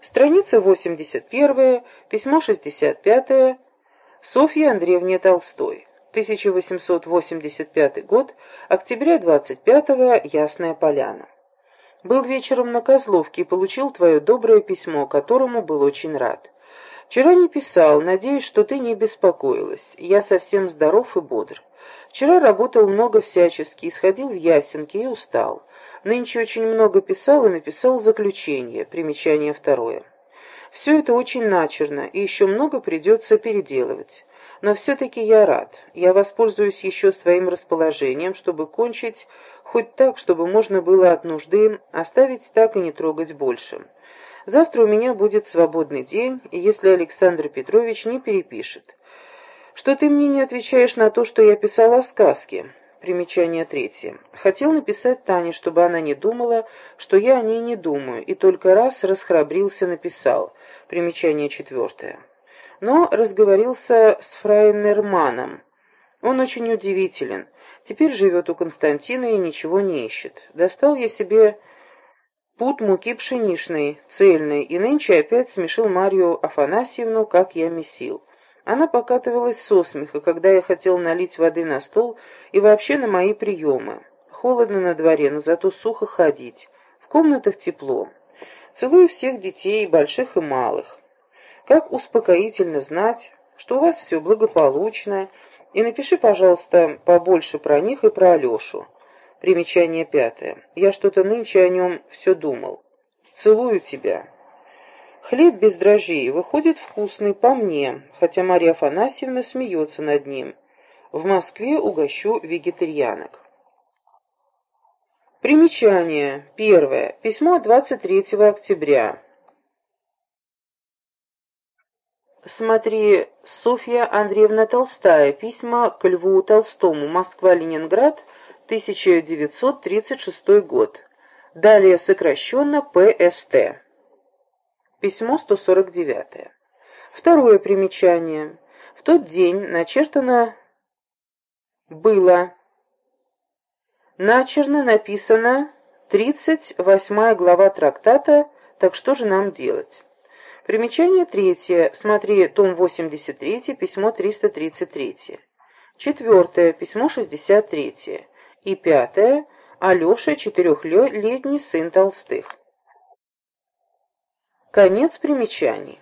Страница 81, письмо 65, Софье Андреевне Толстой. 1885 год, октября 25-го, Ясная Поляна. Был вечером на Козловке и получил твое доброе письмо, которому был очень рад. Вчера не писал, надеюсь, что ты не беспокоилась. Я совсем здоров и бодр. Вчера работал много всячески, исходил в ясенки и устал. Нынче очень много писал и написал заключение, примечание второе. Все это очень начерно, и еще много придется переделывать. Но все-таки я рад. Я воспользуюсь еще своим расположением, чтобы кончить хоть так, чтобы можно было от нужды оставить так и не трогать больше. Завтра у меня будет свободный день, если Александр Петрович не перепишет. Что ты мне не отвечаешь на то, что я писал о сказке? Примечание третье. Хотел написать Тане, чтобы она не думала, что я о ней не думаю, и только раз расхрабрился написал. Примечание четвертое. Но разговорился с Фрайнерманом. Он очень удивителен. Теперь живет у Константина и ничего не ищет. Достал я себе пуд муки пшеничной, цельной, и нынче опять смешил Марию Афанасьевну, как я месил. Она покатывалась со смеха, когда я хотел налить воды на стол и вообще на мои приемы. Холодно на дворе, но зато сухо ходить. В комнатах тепло. Целую всех детей, больших и малых. Как успокоительно знать, что у вас все благополучно, и напиши, пожалуйста, побольше про них и про Алешу. Примечание пятое. Я что-то нынче о нем все думал. Целую тебя. Хлеб без дрожжей выходит вкусный по мне, хотя Марья Афанасьевна смеется над ним. В Москве угощу вегетарианок. Примечание. Первое. Письмо 23 октября. Смотри, Софья Андреевна Толстая. Письма к Льву Толстому. Москва-Ленинград, 1936 год. Далее сокращенно ПСТ. Письмо 149. Второе примечание. В тот день начертано было. Начерно написано 38 глава трактата «Так что же нам делать?» Примечание третье. Смотри, том 83, письмо 333. Четвертое. Письмо 63. И пятое. Алеша, четырехлетний сын Толстых. Конец примечаний.